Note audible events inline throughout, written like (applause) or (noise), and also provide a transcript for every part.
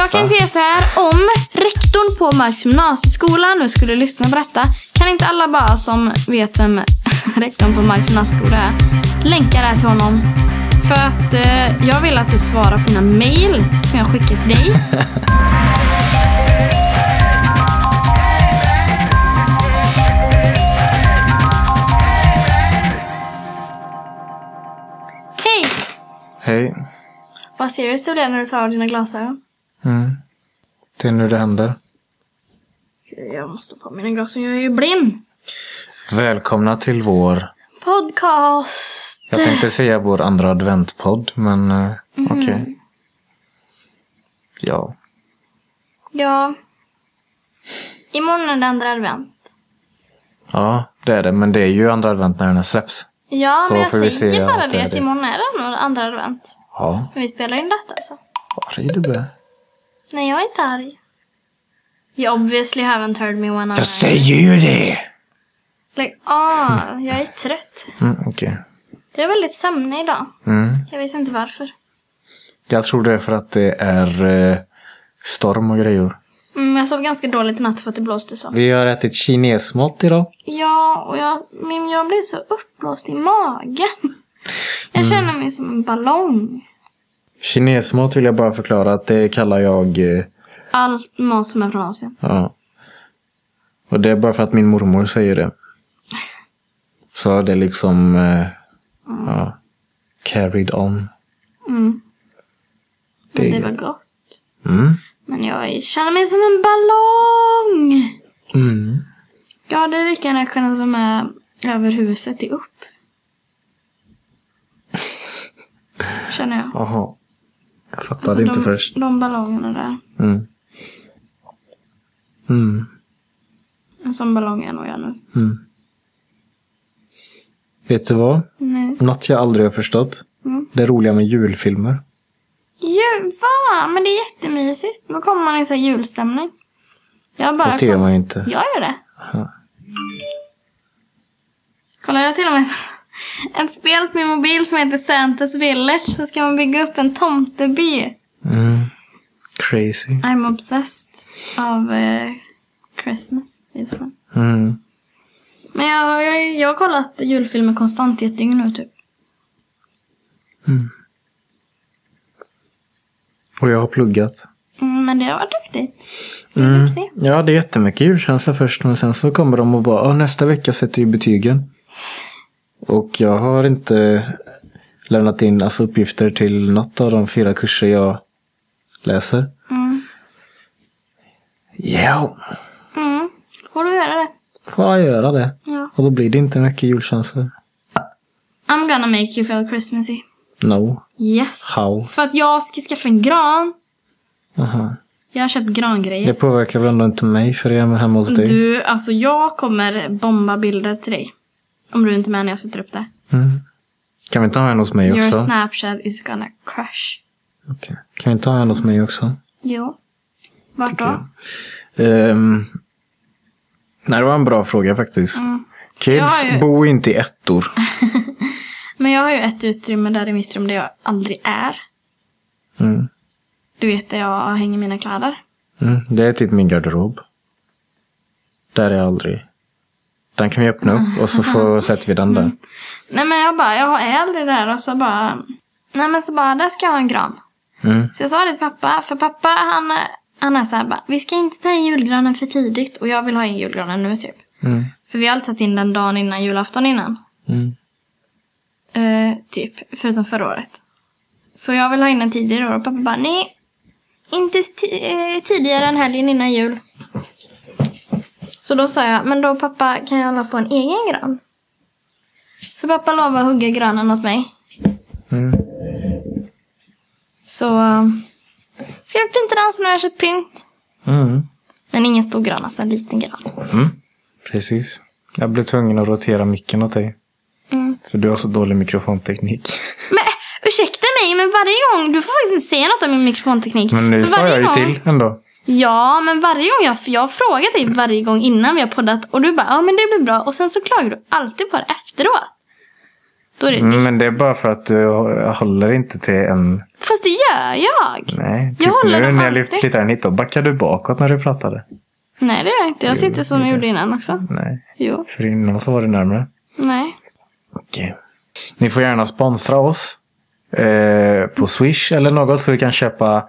Jag kan säga så här. Om rektorn på Marks gymnasieskola nu skulle lyssna på detta. Kan inte alla bara som vet vem (laughs) rektorn på Marks gymnasieskola är länka det här till honom? För att eh, jag vill att du svarar på mina mail som jag skickar till dig. Hej! Hej. Vad seriöst du blev när du tar av dina glasögon. Mm. Det är nu det händer. Jag måste på mina glasögon, jag är ju blind. Välkomna till vår, Podcast. jag tänkte säga vår andra adventpodd, men eh, okej. Ja. Ja. Imorgon är det andra advent. ja, det är det. Men det är ju andra advent när den här släpps. Ja, Så men jag säger bara det det är att det. imorgon är det andra advent. Ja, Men vi spelar in detta alltså. arg du blir. Nej, jag är inte arg. You obviously haven't heard me when I'm Jag säger ju det! Like, ah, jag är trött. Mm, okej. Jag är väldigt sömnig idag. Mm. Jag vet inte varför. Jag tror det är för att det är eh, storm och grejer. Mm, jag sov ganska dåligt i natt för att det blåste så. Vi har ätit kinesmat idag. Ja, och jag, men jag blir så uppblåst i magen. Jag känner mig som en ballong. Kinesmat vill jag bara förklara att det kallar jag... Eh, Allt mat som är från Asien. Ja. Och det är bara för att min mormor säger det. Så har det liksom eh, ja, carried on. Mm. Det Men det var gott. Mm. Men jag känner mig som en ballong. Mm. Jag hade lika gärna kunnat vara med över huset i upp. (laughs) Känner jag. Jaha. Jag fattade Alltså, inte de, först. de ballongerna där. Mm. Mm. En sån ballong är nog jag nu. Mm. Vet du vad? Nej. Något jag aldrig har förstått. Mm. Det roliga med julfilmer. Ju, va? Men det är jättemysigt. Då kommer man i så här julstämning. Jag bara... Fast det gör man ju inte. Jag gör det. Ja. Kolla, jag har till och med (laughs) ett spel på min mobil som heter Santas Village. Så ska man bygga upp en tomteby. Mm. Crazy. I'm obsessed av eh, Christmas just nu. Mm. Men jag, jag, jag har kollat julfilmer konstant i ett dygn nu typ. Och jag har pluggat. Mm, men det har varit duktigt. Mm. duktig. Ja, det är jättemycket julkänsla först. Men sen så kommer de och bara, "Åh, nästa vecka sätter vi betygen. Och jag har inte lämnat in alltså, uppgifter till något av de fyra kurser jag läser. Mm. Ja, Mm. Får du göra det? får jag göra det. Ja. Och då blir det inte mycket julkänsla. I'm gonna make you feel Christmassy. No. Yes. How? För att jag ska skaffa en gran. Aha. Jag har köpt grangrejer. Det påverkar väl ändå inte mig för jag är hemma hos dig. Du, alltså jag kommer bomba bilder till dig. Om du inte är med när jag sätter upp det. Mm. Kan vi inte ha en hos mig Your också? snapchat is gonna crash. Okej. Kan vi inte ha en hos mig också? Jo. Vart då? Ehm, nej, det var en bra fråga faktiskt. Mm. Kids, ju- bo inte i ettor. (laughs) Men jag har ju ett utrymme där i mitt rum där jag aldrig är. Mm. Du vet där jag hänger mina kläder. Mm. Det är typ min garderob. Där är jag aldrig. Den kan vi öppna upp och så får, sätter vi den där. Nej men jag bara, jag är aldrig där och så bara... Nej men så bara, där ska jag ha en gran. Mm. Så jag sa det till pappa, för pappa han, han är så här bara, vi ska inte ta in julgranen för tidigt. Och jag vill ha in julgranen nu typ. Mm. För vi har alltid tagit in den dagen innan julafton innan. Mm. Eh, typ, förutom förra året. Så jag vill ha in den tidigare och pappa bara, nej. Inte eh, tidigare än helgen innan jul. Så då sa jag, men då pappa kan jag alla få en egen gran? Så pappa lovade att hugga granen åt mig. Mm. Så eh, ska vi pynta den så nu har jag köpt pynt. Mm. Men ingen stor gran, alltså en liten gran. Mm. Precis. Jag blev tvungen att rotera micken åt dig. Mm. För du har så dålig mikrofonteknik. (laughs) Men ursäkta mig, men varje gång, du får faktiskt inte säga något om min mikrofonteknik. Men nu sa jag ju gång- till ändå. Ja, men varje gång jag, jag har frågat dig varje gång innan vi har poddat och du bara ja men det blir bra och sen så klagar du alltid på det efteråt. Då är det Mm, Men det är bara för att du håller inte till en... Fast det gör jag! Nej, typ Jag håller nu när jag alltid. lyfte gitarren hit, då backade du bakåt när du pratade. Nej, det gör jag inte. Jag sitter som jag gjorde innan också. Nej, Jo. för innan så var du närmare. Nej. Okej. Ni får gärna sponsra oss eh, på Swish eller något så vi kan köpa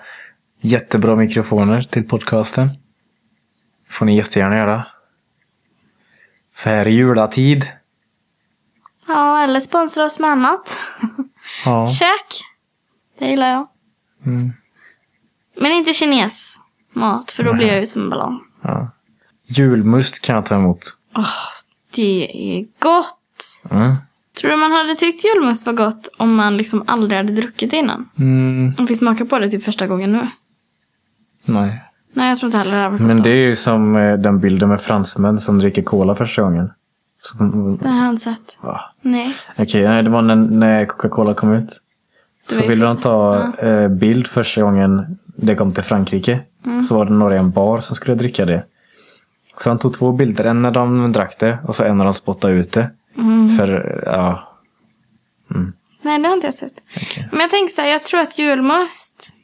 jättebra mikrofoner till podcasten. får ni jättegärna göra. Så här i julatid. Ja, eller sponsra oss med annat. (laughs) Ja. Käk. Det gillar jag. Mm. Men inte kines mat, för då blir jag ju som en ballong. ja. Julmust kan jag ta emot. Åh, det är gott! Mm. Tror du man hade tyckt julmust var gott om man liksom aldrig hade druckit det innan? Mm. Om vi smakar på det typ första gången nu. Nej. Nej, jag tror inte heller det hade varit Men det är ju som eh, den bilden med fransmän som dricker cola första gången. Mm, Det har jag inte sett. ja. Nej. Okej, nej, det var när, när Coca-Cola kom ut. Det Så ville de ta eh, bild första gången det kom till Frankrike. Mm. Så var det några i en bar som skulle dricka det. Så han tog två bilder. En när de drack det och så en när de spottade ut det. Mm. För, ja. Nej, det har inte jag sett. okej. Men jag tänker så här, jag tror att julmust.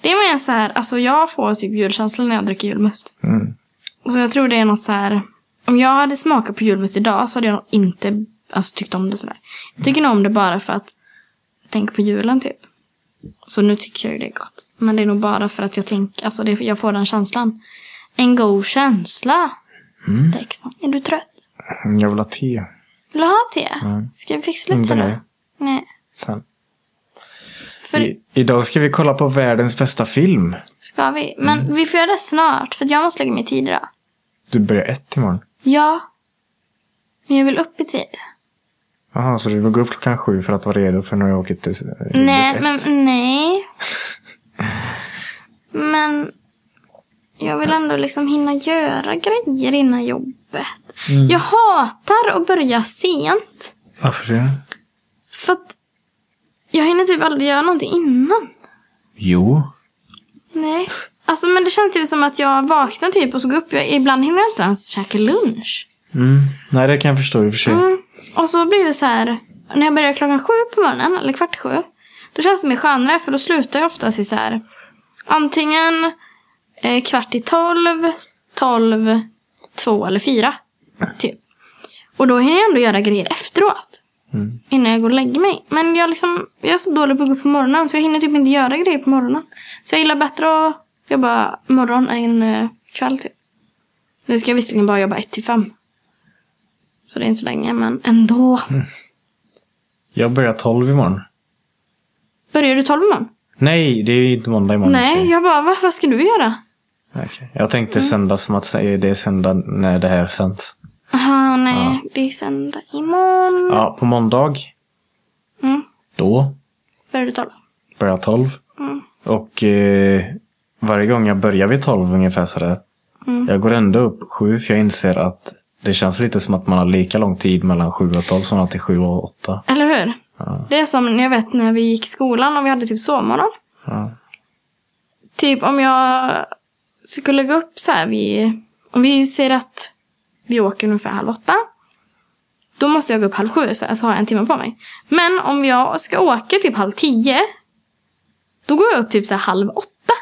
Det är mer så här, alltså jag får typ julkänsla när jag dricker julmust. Mm. Så jag tror det är något så här. Om jag hade smakat på julmust idag så hade jag nog inte alltså, tyckt om det sådär. Jag tycker nog om det bara för att jag tänker på julen typ. Så nu tycker jag ju det är gott. Men det är nog bara för att jag tänker, alltså det, jag får den känslan. En god känsla. Mm. Liksom. Är du trött? Jag vill ha te. Vill du ha te? Mm. Ska vi fixa lite då? Nej. Sen. För I, idag ska vi kolla på världens bästa film. ska vi? Men Mm. vi får göra det snart för jag måste lägga mig i tid idag. Du börjar ett imorgon. Ja. Men jag vill upp i tid. Jaha, så du vill gå upp klockan sju för att vara redo för när jag åker till Nej, men nej. (laughs) men jag vill ändå liksom hinna göra grejer innan jobbet. Mm. Jag hatar att börja sent. Varför det? För att jag hinner typ aldrig göra någonting innan. Jo. Nej. Alltså men det känns typ som att jag vaknar typ och så går upp. Jag, ibland hinner jag inte ens käka lunch. Mm. Nej, det kan jag förstå i och för sig. Mm. Och så blir det så här. När jag börjar klockan sju på morgonen, eller kvart i sju. Då känns det mer skönare för då slutar jag oftast vid så här. Antingen eh, kvart i tolv, tolv, två eller fyra. Typ. Och då hinner jag ändå göra grejer efteråt. Mm. Innan jag går och lägger mig. Men jag, liksom, jag är så dålig på att gå upp på morgonen så jag hinner typ inte göra grejer på morgonen. Så jag gillar bättre att jobba morgon än eh, kväll typ. Nu ska jag visserligen bara jobba ett till fem. Så det är inte så länge men ändå. Jag börjar tolv imorgon. Börjar du tolv imorgon? Nej, det är ju inte måndag imorgon. Nej, sig. jag bara va? Vad ska du göra? Okej. Jag tänkte Mm. söndag som att det är söndag när det här sänds. Aha, nej. Det är söndag imorgon. Ja, på måndag. Mm. Då Börjar du tolv? börjar tolv. Mm. Och eh, varje gång jag börjar vid tolv ungefär sådär. Mm. Jag går ändå upp sju för jag inser att det känns lite som att man har lika lång tid mellan sju och tolv som att det är sju och åtta. Eller hur? Ja. Det är som jag vet när vi gick i skolan och vi hade typ sovmorgon. Ja. Typ om jag skulle gå upp så här vid... Om vi ser att vi åker ungefär halv åtta. Då måste jag gå upp halv sju så, har jag en timme på mig. Men om jag ska åka typ halv tio. Då går jag upp typ så halv åtta.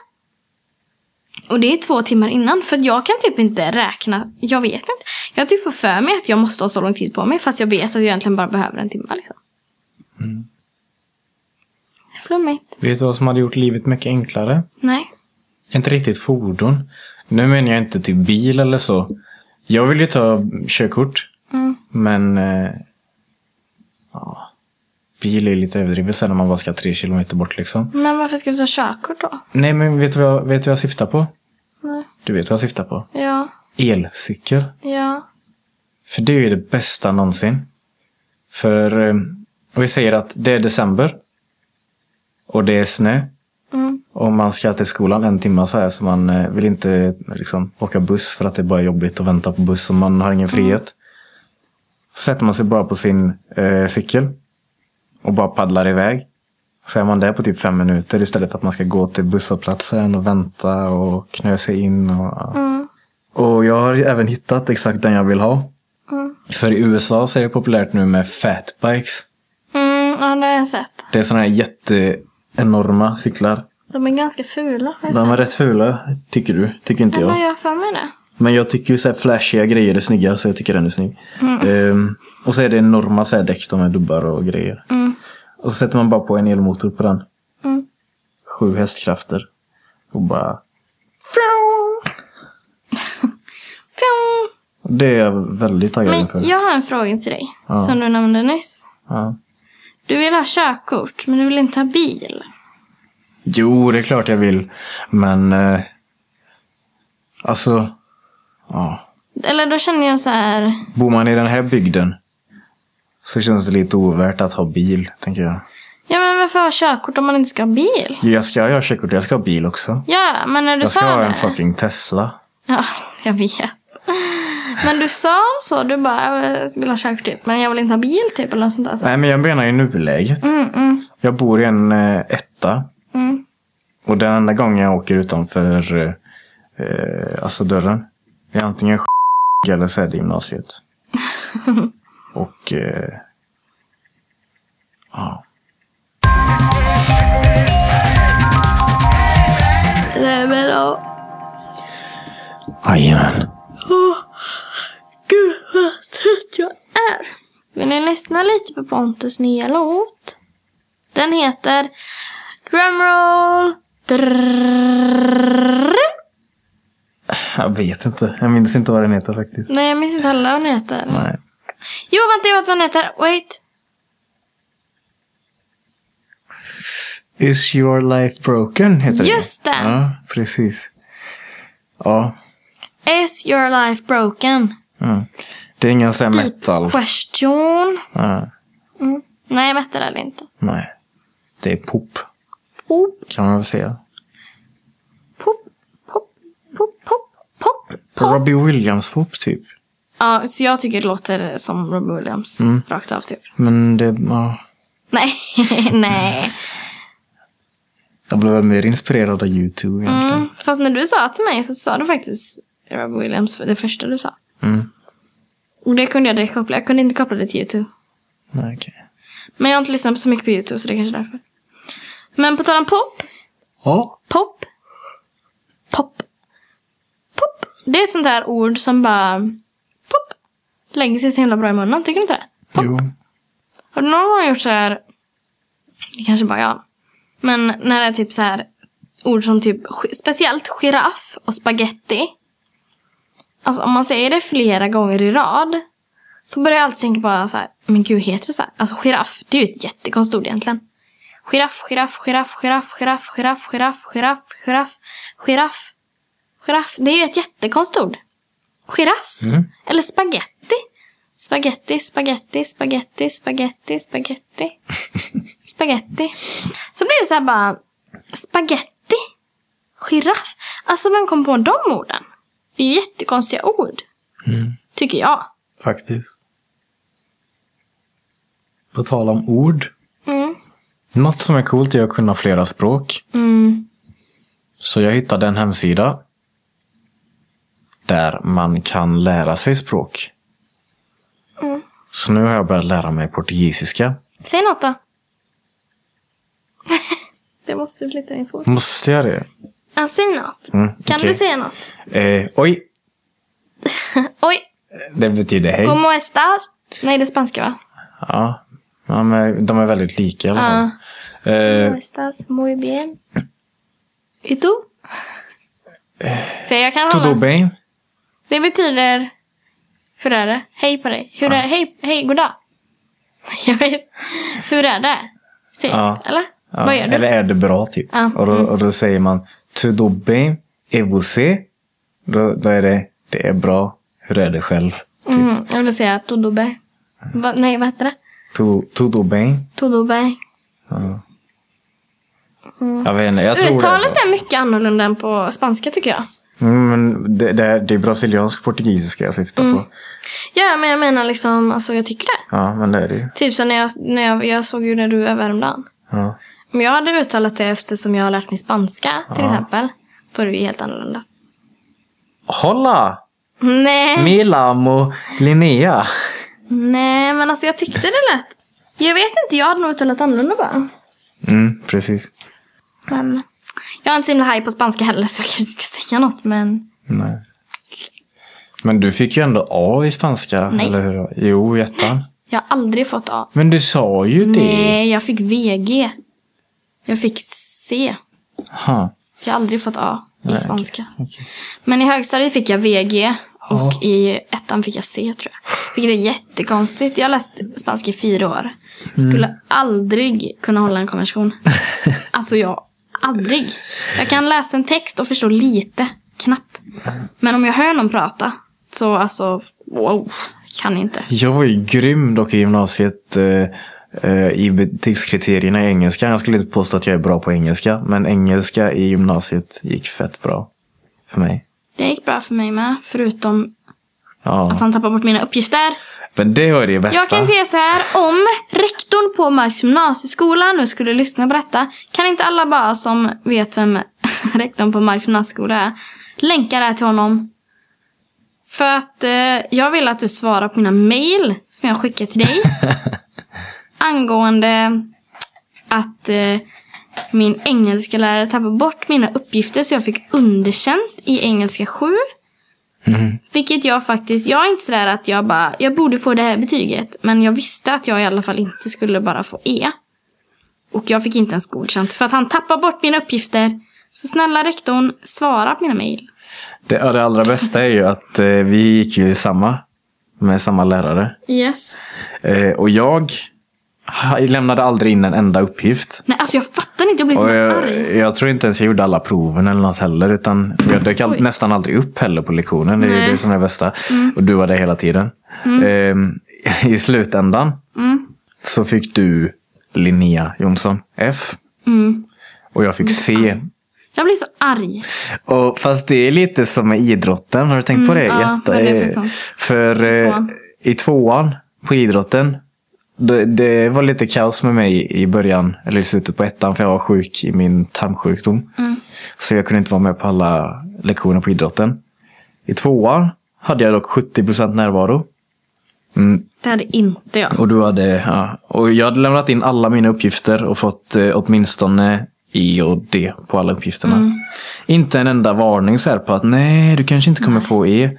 Och det är två timmar innan. För jag kan typ inte räkna. Jag vet inte. Jag typ får för mig att jag måste ha så lång tid på mig. Fast jag vet att jag egentligen bara behöver en timme. Liksom. Flummigt. Vet du vad som hade gjort livet mycket enklare? Nej. Inte riktigt fordon. Nu menar jag inte till bil eller så. Jag vill ju ta körkort. Mm. Men... Eh, ja, bil är lite överdrivet sen när man bara ska tre kilometer bort liksom. Men varför ska du ta körkort då? Nej men vet du vad jag, vet du vad jag syftar på? Nej. Du vet vad jag syftar på? Ja. Elcykel. Ja. För det är ju det bästa någonsin. För eh, vi säger att det är december. Och det är snö. Mm. Och man ska till skolan en timme så här så man eh, vill inte liksom, åka buss för att det är bara jobbigt att vänta på buss och man har ingen frihet. Så sätter man sig bara på sin eh, cykel. Och bara paddlar iväg. Så är man där på typ fem minuter istället för att man ska gå till busshållplatsen och vänta och knö sig in. Och. Mm. och jag har även hittat exakt den jag vill ha. Mm. För i USA så är det populärt nu med fatbikes. Mm, ja, det har jag sett. Det är sådana här jätteenorma cyklar. De är ganska fula. De är rätt fula, tycker du. Tycker inte Ja, jag. jag för mig det. Men jag tycker ju så här flashiga grejer är snygga, så jag tycker den är snygg. Ehm, och så är det enorma så här däck, de med dubbar och grejer. Mm. Och så sätter man bara på en elmotor på den. Mm. Sju hästkrafter. Och bara... (laughs) Det är jag väldigt taggad inför. Jag har en fråga till dig. Ja. Som du nämnde nyss. Ja. Du vill ha körkort, men du vill inte ha bil. Jo, det är klart jag vill. Men... Eh, alltså... Ja. Eller då känner jag så här. Bor man i den här bygden så känns det lite ovärt att ha bil, tänker jag. Ja, men varför ha körkort om man inte ska ha bil? Jag ska ha körkort, jag ska ha bil också. Ja, men när du Jag ska sa ha det. en fucking Tesla. Ja, (laughs) jag vet. Men du sa så. Du bara, jag vill ha körkort typ. Men jag vill inte ha bil typ. Eller något sånt där. Nej, men jag menar i nuläget. Mm, mm, Jag bor i en eh, etta. Mm. Och den enda gången jag åker utanför eh, alltså dörren. är antingen eller så är det gymnasiet. (laughs) Och... Eh, ja. Nej, men då. Jajamän. Gud vad trött jag är. Vill ni lyssna lite på Pontus nya låt? Den heter Drumroll. Drrrr. Jag vet inte. Jag minns inte vad den heter faktiskt. Nej, jag minns inte heller vad den heter. Nej. Jo, vänta, jag vet vad den heter. Wait. Is your life broken? Heter Just det. Ja, precis. Ja. Is your life broken? Mm. Det är ingen sån här Deep metal. question. Ja. Mm. Nej, metal är det inte. Nej. Det är pop. Pop, Kan man väl säga. pop, pop, pop, pop, pop, pop. Robbie Williams pop typ. Ja, så jag tycker det låter som Robbie Williams. Mm. Rakt av typ. Men det, ja. Nej, (laughs) nej. Jag blev mer inspirerad av YouTube egentligen. Mm. Fast när du sa till mig så sa du faktiskt Robbie Williams för det första du sa. Mm. Och det kunde jag direkt koppla. Jag kunde inte koppla det till YouTube. Nej, okej. Men jag har inte lyssnat så mycket på YouTube så det är kanske är därför. Men på tal om pop. Ja. Pop. Pop. Pop. Det är ett sånt här ord som bara pop. Lägger sig så himla bra i munnen. Tycker du inte det? Pop. Jo. Har du någon gång gjort så här? Det kanske bara jag. Men när det är typ så här ord som typ speciellt giraff och spaghetti. Alltså om man säger det flera gånger i rad. Så börjar jag alltid tänka på så här. Men gud heter det så här? Alltså giraff. Det är ju ett jättekonstigt ord egentligen. Giraff, giraff, giraff, giraff, giraff, giraff, giraff, giraff, giraff, giraff. Giraff. Det är ju ett jättekonstigt ord. Giraff. Mm. Eller spaghetti. Spaghetti, spaghetti, spaghetti, spaghetti, spaghetti. (laughs) Spaghetti. Så blir det så här bara. Spaghetti. Giraff. Alltså vem kom på de orden? Det är ju jättekonstiga ord. Mm. Tycker jag. Faktiskt. På tal om ord. Mm. Något som är coolt är att kunna flera språk. Mm. Så jag hittade en hemsida. Där man kan lära sig språk. Mm. Så nu har jag börjat lära mig portugisiska. Säg något då. (laughs) det måste bli lite info. Måste jag det? Ja, säg något. Mm, Kan okej. du säga något? Eh, oj, (laughs) Oj, det betyder hej. como estas? Nej, det är spanska va? Ja, ja men de är väldigt lika i alla fall. Eh, Como estas? Muy bien. Y tú? Säg, jag kan Tudo hålla. bem? Det betyder... Hur är det? Hej på dig. Hur är det? Hej, hej, goddag. (laughs) Jag vet. Hur är det? Typ. Ja. Eller? Ja, Vad gör du? Eller är det bra typ? Ja, Och, då, mm. och då säger man Tudo bem? E você? Då, då är det Det är bra. Hur är det själv? Mm, jag vill säga todo bem. Va, nej, vad heter det? Tu, tudo bem? Todo bem. Ja. Jag vet inte, jag tror det är Uttalet så. är mycket annorlunda än på spanska tycker jag. Mm, men det, det, är, det är brasiliansk portugisiska jag syftar Mm. på. Ja, men jag menar liksom, alltså jag tycker det. Ja, men det är det ju. Typ så när jag, när jag, jag såg ju när du är Värmland. Ja. Om jag hade uttalat det eftersom jag har lärt mig spanska till Ja. exempel. Då är det ju helt annorlunda. Hola! Nej, Mi amo Linnea. Nej men alltså jag tyckte det lät Jag vet inte, jag hade nog uttalat annorlunda bara. Mm, precis. Men jag är inte så himla haj på spanska heller så jag kanske inte ska säga något. Men Nej. Men du fick ju ändå A i spanska, Nej. eller hur? Jo, i ettan. jag har aldrig fått A. Men du sa ju det. Nej, jag fick VG. Jag fick C. Ha. Jag har aldrig fått A i Nej, spanska. okej. Men i högstadiet fick jag VG. Och Ja. i ettan fick jag C tror jag. Vilket är jättekonstigt. Jag har läst spanska i fyra år. Skulle Mm. aldrig kunna hålla en konversation. (laughs) alltså jag, aldrig. Jag kan läsa en text och förstå lite. Knappt. Men om jag hör någon prata. Så alltså, wow. Kan inte. Jag var ju grym dock i gymnasiet eh, eh, i betygskriterierna i engelska. Jag skulle inte påstå att jag är bra på engelska. Men engelska i gymnasiet gick fett bra. För mig. Det gick bra för mig med. Förutom Ja. att han tappade bort mina uppgifter. Men det var det bästa. Jag kan säga så här, om rektorn på Marks gymnasieskola nu skulle lyssna på detta, kan inte alla bara som vet vem (laughs) rektorn på Marks gymnasieskola är, länka det här till honom? För att eh, jag vill att du svarar på mina mail som jag skickar till dig. (laughs) angående att eh, min engelska lärare tappade bort mina uppgifter så jag fick underkänt i engelska 7. Mhm. Vilket jag faktiskt, jag är inte sådär att jag bara, jag borde få det här betyget. Men jag visste att jag i alla fall inte skulle bara få E. Och jag fick inte ens godkänt för att han tappar bort mina uppgifter. Så snälla rektorn, svara på mina mejl. Det, det allra bästa är ju att eh, vi gick ju samma. Med samma lärare. Yes. Eh, och jag ha- lämnade aldrig in en enda uppgift. Nej, alltså jag fattar inte, jag blir så Och arg. jag, jag tror inte ens jag gjorde alla proven eller något heller. Utan jag dök all, nästan aldrig upp heller på lektionen. Det är Nej. det som är det bästa. Och du var där hela tiden. Ehm, (laughs) I slutändan Mm. så fick du Linnea Jonsson F. Mm. Och jag fick C. Jag blir så arg. Och fast det är lite som med idrotten. Har du tänkt på det? Mm, ja, det är eh, faktiskt sant. för eh, i tvåan på idrotten. Det, det var lite kaos med mig i början. Eller i slutet på ettan. För jag var sjuk i min tarmsjukdom. Mm. Så jag kunde inte vara med på alla lektioner på idrotten. I tvåan hade jag dock 70% närvaro. Mm, Det hade inte jag. och du hade, ja. Och jag hade lämnat in alla mina uppgifter och fått eh, åtminstone E och D på alla uppgifterna. Mm. Inte en enda varning så här på att nej, du kanske inte kommer få E.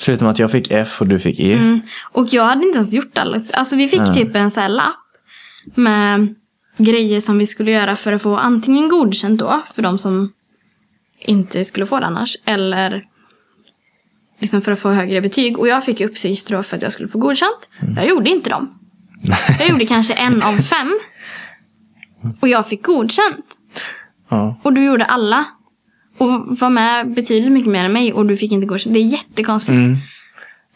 Förutom att jag fick F och du fick E. Mm. Och jag hade inte ens gjort alla Alltså vi fick typ en sån här lapp. Med grejer som vi skulle göra för att få antingen godkänt då. För de som inte skulle få det annars. Eller liksom för att få högre betyg. Och jag fick uppgifter då för att jag skulle få godkänt. Jag gjorde inte dem. Jag gjorde kanske en av fem. (laughs) Och jag fick godkänt. Ja. Och du gjorde alla. Och var med betydligt mycket mer än mig och du fick inte godkänt. Det är jättekonstigt. Mm.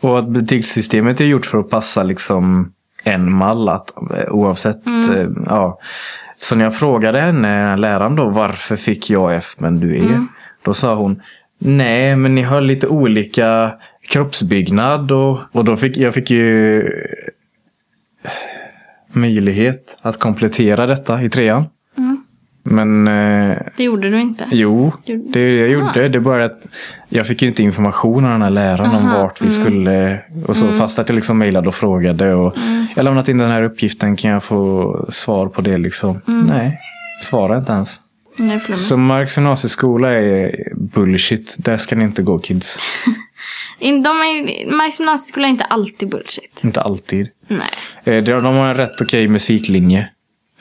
Och att betygssystemet är gjort för att passa liksom en mall. Att, eh, oavsett. eh, Ja. Så när jag frågade henne, läraren då, varför fick jag F men du E? Då sa hon, nej men ni har lite olika kroppsbyggnad. Och, och då fick jag fick ju eh, möjlighet att komplettera detta i trean. Mm. Men eh, Det gjorde du inte. Jo, det jag gjorde. Det är bara att jag fick ju inte information av den här läraren om Aha, vart vi skulle. Och så fast att jag liksom mejlade och frågade. Och Jag har lämnat in den här uppgiften. Kan jag få svar på det liksom? Nej, svara inte ens. Nej. Så Marks gymnasieskola är bullshit. Där ska ni inte gå kids. (laughs) De är, Marks gymnasieskola är inte alltid bullshit. Inte alltid. Nej. Eh, De de har en rätt okej musiklinje.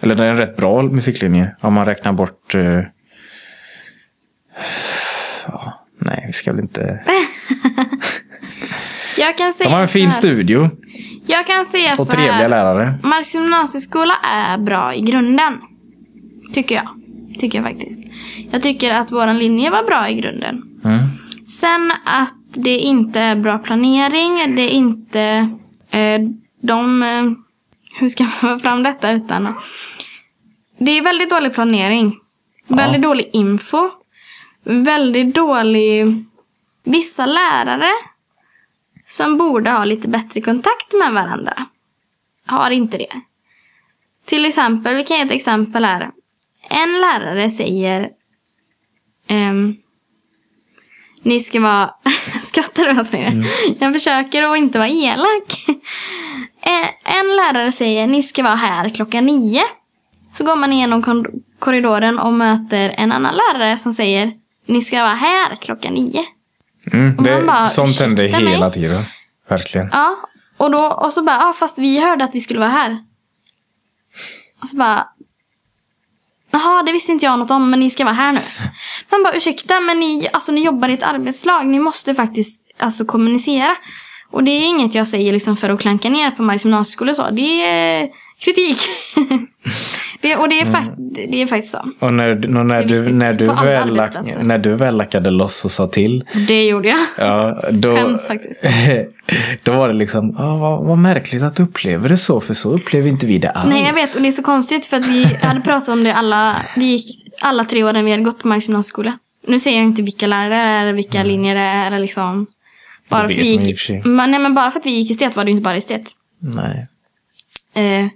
Eller det är en rätt bra musiklinje. Om man räknar bort... eh, Ja, nej, vi ska väl inte... (laughs) Jag kan säga De har en fin studio Jag kan säga och så trevliga här. lärare. Marks gymnasieskola är bra i grunden. Tycker jag. Tycker jag faktiskt. Jag tycker att våran linje var bra i grunden. Mm. Sen att det inte är bra planering. Det är inte... Eh, de... Hur ska man få fram detta utan att... Det är väldigt dålig planering. Väldigt dålig info. Väldigt dålig... Vissa lärare som borde ha lite bättre kontakt med varandra har inte det. Till exempel, vi kan ge ett exempel här. En lärare säger ehm, Ni ska vara... (laughs) Skrattar du åt mig? Jag försöker att inte vara elak. Eh, en lärare säger ni ska vara här klockan nio. Så går man igenom korridoren och möter en annan lärare som säger ni ska vara här klockan nio. Mm, Och det, bara, sånt händer ursäkta mig? hela tiden. Verkligen. Ja, och, då, och så bara, ja fast vi hörde att vi skulle vara här. Och så bara, jaha det visste inte jag något om men ni ska vara här nu. Man bara ursäkta men ni, alltså, ni jobbar i ett arbetslag, ni måste faktiskt alltså, kommunicera. Och det är inget jag säger liksom för att klanka ner på Majs gymnasieskola och så, det är kritik. (laughs) det, och det är, fakt, det är faktiskt så. Och när, du- när, du, när, du väl, när du väl lackade loss och sa till. Det gjorde jag. Ja, då, Skäms faktiskt. (laughs) då var det liksom, ah, vad, vad märkligt att du upplever det så, för så upplever inte vi det alls. Nej jag vet och det är så konstigt för att vi (laughs) hade pratat om det alla, vi gick alla tre åren vi hade gått på Marks gymnasieskola. Nu säger jag inte vilka lärare det är vilka linjer det är eller liksom. Bara för, vi gick, men, nej, men bara för att vi gick estet var det ju inte bara estet. Nej. Eh,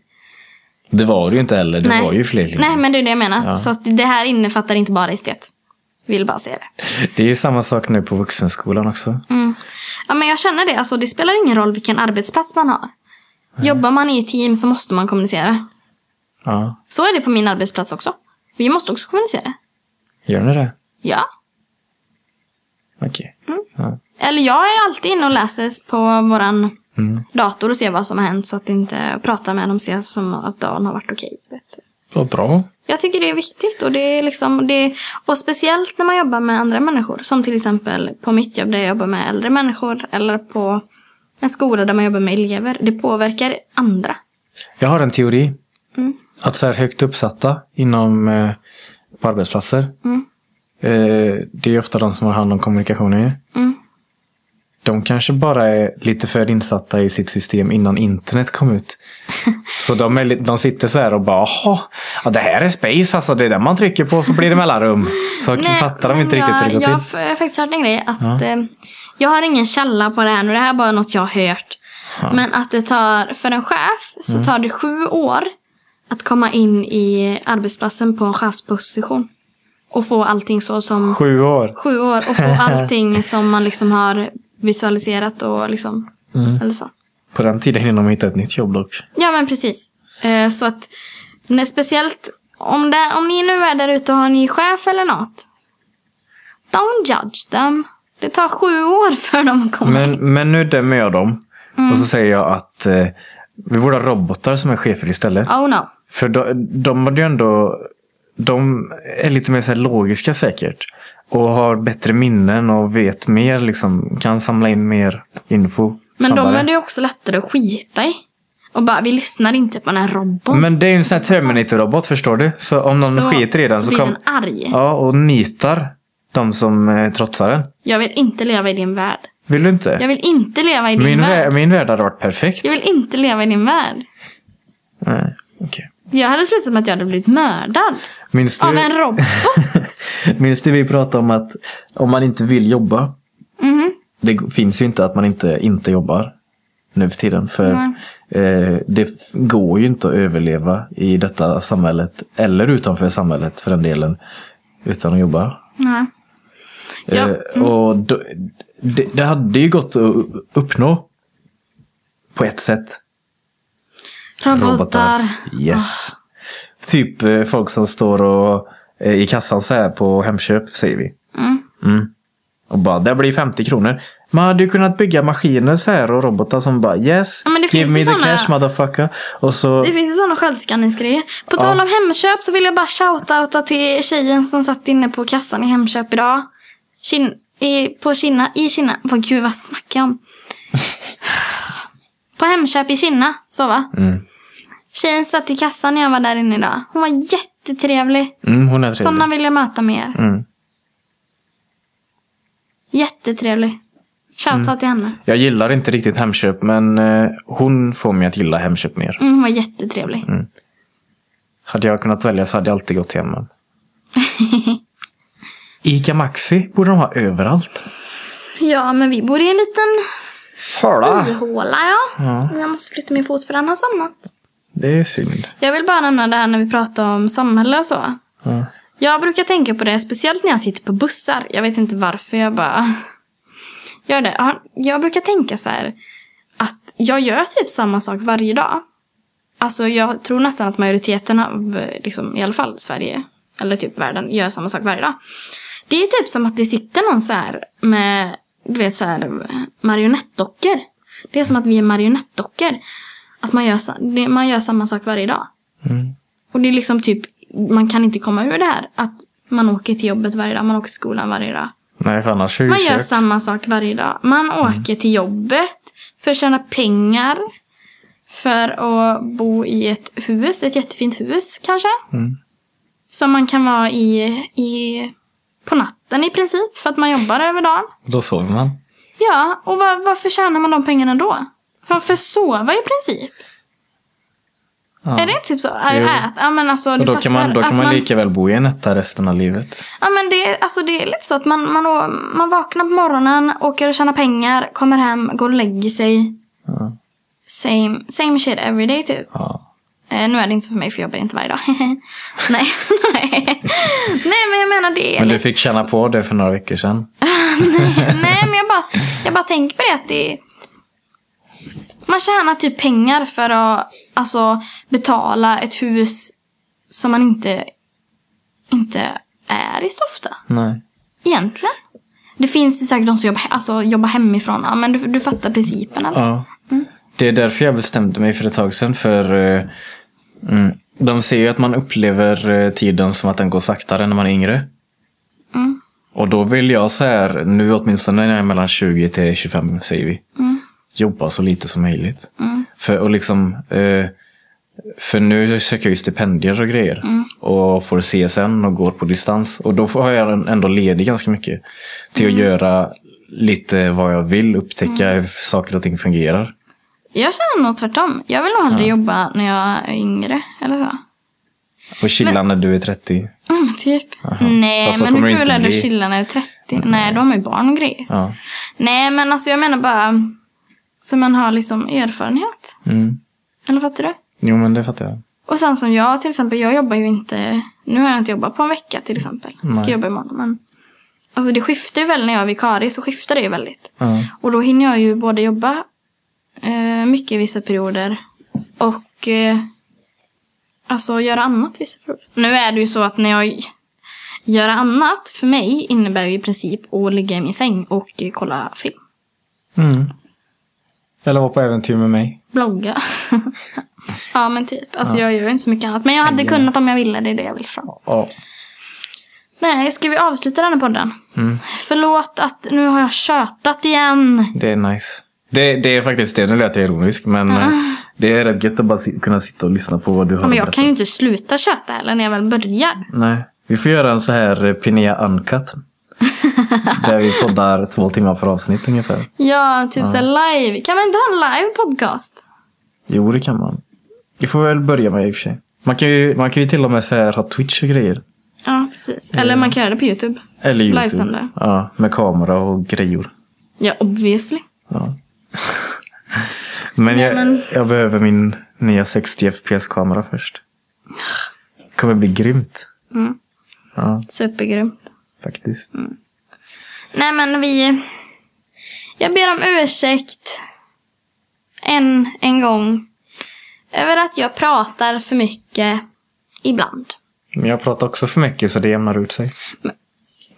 Det var det ju inte heller, det nej. var ju fler linjer. Nej men det är det jag menar. Ja. Så att det här innefattar inte bara estet. Vill bara säga det. Det är ju samma sak nu på vuxenskolan också. Mm. Ja men jag känner det, alltså det spelar ingen roll vilken arbetsplats man har. Jobbar man i ett team så måste man kommunicera. Ja, Så är det på min arbetsplats också. Vi måste också kommunicera. gör ni det? Ja. Okej. Mm. Ja. Eller jag är alltid inne och läser på våran Mm. dator och ser vad som har hänt så att inte prata med dem ser som att dagen har varit okej. Vad bra. Jag tycker det är viktigt och det är liksom det, och speciellt när man jobbar med andra människor. Som till exempel på mitt jobb där jag jobbar med äldre människor eller på en skola där man jobbar med elever. Det påverkar andra. Jag har en teori. Mm. Att så här högt uppsatta inom eh, på arbetsplatser. Mm. Eh, det är ofta de som har hand om kommunikationen. Mm. De kanske bara är lite för insatta i sitt system innan internet kom ut. (laughs) Så de, är, de sitter så här och bara Jaha, ja, det här är space alltså. Det är där man trycker på så blir det mellanrum. Så fattar de inte men riktigt hur det går jag, jag, till. jag har faktiskt hört en grej. Att, eh, jag har ingen källa på det här nu. Det här är bara något jag har hört. Men att det tar, för en chef så Mm. tar det sju år att komma in i arbetsplatsen på en chefsposition. Och få allting så som Sju år. sju år och få (laughs) allting som man liksom har visualiserat och liksom. Mm. Eller så. På den tiden hinner de hitta ett nytt jobb dock. Ja men precis. Eh, så att när, speciellt om, det, om ni nu är där ute och har en ny chef eller något. Don't judge them. Det tar sju år för dem att komma Men, in. men nu dömer jag dem. Mm. Och så säger jag att eh, vi borde ha robotar som är chefer istället. Oh no. För de, de har ju ändå... De är lite mer så logiska säkert. Och har bättre minnen och vet mer. Liksom, kan samla in mer info. Men de snabbare. är det också lättare att skita i. Och bara, vi lyssnar inte på den här roboten. Men det är ju en sån här Terminator-robot förstår du. Så om någon skiter i den så, blir kom, den arg. Ja, och nitar de som eh, trotsar den. Jag vill inte leva i din värld. Vill du inte? Jag vill inte leva i din min, värld. vä- min värld hade varit perfekt. Jag vill inte leva i din värld. Nej, okej. Jag hade slutat med att jag hade blivit mördad. Minns du? Av en robot. (laughs) (laughs) Minns du vi pratade om att om man inte vill jobba. Mhm. Det finns ju inte att man inte, inte jobbar nu för tiden. För eh, det går ju inte att överleva i detta samhället. Eller utanför samhället för den delen. Utan att jobba. Nej. Ja. Eh, och då, det, det hade ju gått att uppnå. På ett sätt. Robotar. Yes. Typ eh, folk som står och i kassan så här på Hemköp säger vi. Mm. Mm. Och bara, det blir 50 kronor. Man hade ju kunnat bygga maskiner så här och robotar som bara yes, Ja, give me the såna- cash motherfucker. Och så, Det finns ju sådana självskanningsgrejer. På Ja. tal om Hemköp så vill jag bara shoutouta till tjejen som satt inne på kassan i Hemköp idag. Kin, i, på Kina, i Kina. Vad gud vad snackar jag om? (laughs) På Hemköp i Kina, så va? mm. Tjejen satt i kassan när jag var där inne idag. Hon var jättetrevlig. Mm, hon är trevlig. Sådana vill jag möta mer. Mm. Jättetrevlig. Shoutout Mm. till henne. Jag gillar inte riktigt Hemköp men eh, hon får mig att gilla Hemköp mer. Mm, hon var jättetrevlig. Hade jag kunnat välja så hade jag alltid gått till hemma. (laughs) Ica Maxi borde de ha överallt. Ja, men vi bor i en liten Hörla! byhåla ja. Ja, Jag måste flytta min fot för den har somnat. Det är synd. Jag vill bara nämna det här när vi pratar om samhälle och så. Ja. Jag brukar tänka på det, speciellt när jag sitter på bussar. Jag vet inte varför, jag bara (laughs) gör det. Ja, Jag brukar tänka så här. att jag gör typ samma sak varje dag. Alltså jag tror nästan att majoriteten av, liksom, i alla fall Sverige, eller typ världen, gör samma sak varje dag. Det är typ som att det sitter någon så här med, du vet så här marionettdockor. Det är som att vi är marionettdockor. Att man gör, man gör samma sak varje dag. Mm. Och det är liksom typ, man kan inte komma ur det här. Att man åker till jobbet varje dag, man åker till skolan varje dag. Nej, för annars Man gör samma sak varje dag. Man åker till jobbet för att tjäna pengar. För att bo i ett hus, ett jättefint hus kanske. Mm. Som man kan vara i, i på natten i princip. För att man jobbar över dagen. Då sover man. Ja, och var, varför tjänar man de pengarna då? För att sova i princip. Ja. Är det typ så? Ät, ja men alltså Och då kan man, då kan man lika väl bo i en etta resten av livet. Ja men det, är- alltså, det är lite så att man, man, man vaknar på morgonen, åker och tjänar pengar, kommer hem, går och lägger sig. Ja. Same, same shit every day typ. Ja. Eh, nu är det inte så för mig för jag jobbar inte varje dag. (laughs) nej, nej. (laughs) nej men jag menar det är Men du fick känna på det för några veckor sedan. (laughs) Nej men jag bara, jag bara tänker på det att det är... Man tjänar typ pengar för att alltså, betala ett hus som man inte, inte är i så ofta. Nej. Egentligen. Det finns ju säkert de som jobbar, alltså, jobbar hemifrån. Men du, du fattar principen eller? Ja. Mm. Det är därför jag bestämde mig för ett tag sedan. För eh, mm, de ser ju att man upplever eh, tiden som att den går saktare när man är yngre. Mm. Och då vill jag så här, nu åtminstone när jag är mellan 20 till 25 säger vi. Mm. Jobba så lite som möjligt. Mm. För och liksom eh, För nu söker jag ju stipendier och grejer. Mm. Och får CSN och går på distans. Och då har jag ändå ledig ganska mycket. Till Mm. att göra lite vad jag vill. Upptäcka hur saker och ting fungerar. Jag känner nog tvärtom. Jag vill nog hellre jobba när jag är yngre. Eller så. Och chilla när du är 30. Mm, typ. Aha. Nej, Fast så men hur kul är det att chilla när du är 30? Nej, då har man ju barn och grejer. Ja. Nej, men alltså jag menar bara så man har liksom erfarenhet. Mm. Eller fattar du? Jo men det fattar jag. Och sen som jag till exempel, jag jobbar ju inte, nu har jag inte jobbat på en vecka till exempel. Jag ska jobba imorgon. Men, alltså det skiftar ju väldigt när jag är vikarie, så skiftar det ju väldigt. Ja. Och då hinner jag ju både jobba eh, mycket i vissa perioder och eh, alltså göra annat vissa perioder. Nu är det ju så att när jag gör annat, för mig innebär ju i princip att ligga i min säng och kolla film. Mm. Eller vara på äventyr med mig. Blogga. (laughs) ja men typ. Alltså jag gör inte så mycket annat. Men jag hade Ja. kunnat om jag ville, det är det jag vill fram. Ja. Nej, ska vi avsluta den här podden? Mm. Förlåt att nu har jag tjötat igen. Det är nice. Det, det är faktiskt det. Nu lät jag ironisk. Men eh, det är rätt gött att bara kunna sitta och lyssna på vad du har Ja, men jag berättat. kan ju inte sluta köta heller när jag väl börjar. Nej. Vi får göra en så här eh, Pinea Uncut. Där vi poddar två timmar per avsnitt ungefär. Ja, typ såhär live. Kan man inte ha live podcast? Jo, det kan man. Vi får väl börja med i och för sig. Man kan ju, man kan ju till och med här, ha Twitch och grejer. Ja, precis. Eller man kan göra det på YouTube. Eller YouTube. Livesända. Ja, med kamera och grejor. Ja, obviously. Ja. men, Nej, jag, men- jag behöver min nya 60 FPS-kamera först. Det kommer bli grymt. Mm. Ja, Supergrymt. Faktiskt. Nej men vi... Jag ber om ursäkt. En, en gång. Över att jag pratar för mycket. Ibland. Men jag pratar också för mycket så det jämnar ut sig.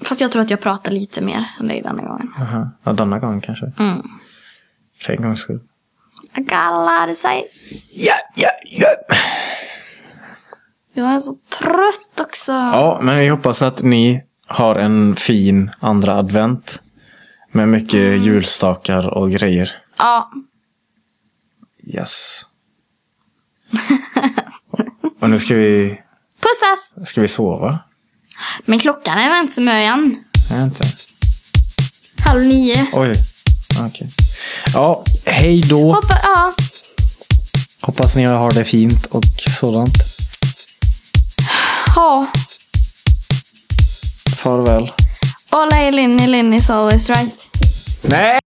Fast jag tror att jag pratar lite mer än dig denna gången. Aha. Ja, denna gång kanske. Mm. För en gångs skull. I got a lot to say. Ja, ja, ja. Jag är så trött också. Ja, men vi hoppas att ni har en fin andra advent. Med mycket julstakar och grejer. Ja. Yes. (laughs) och nu ska vi, Pussas! ska vi sova. Men klockan är väl inte så det inte? Halv nio. Oj. Okej. Ja, hej då. Hoppa, ja. Hoppas ni har det fint och sådant. Ha. Farväl. Olla Linny, Linny's always right. Nej!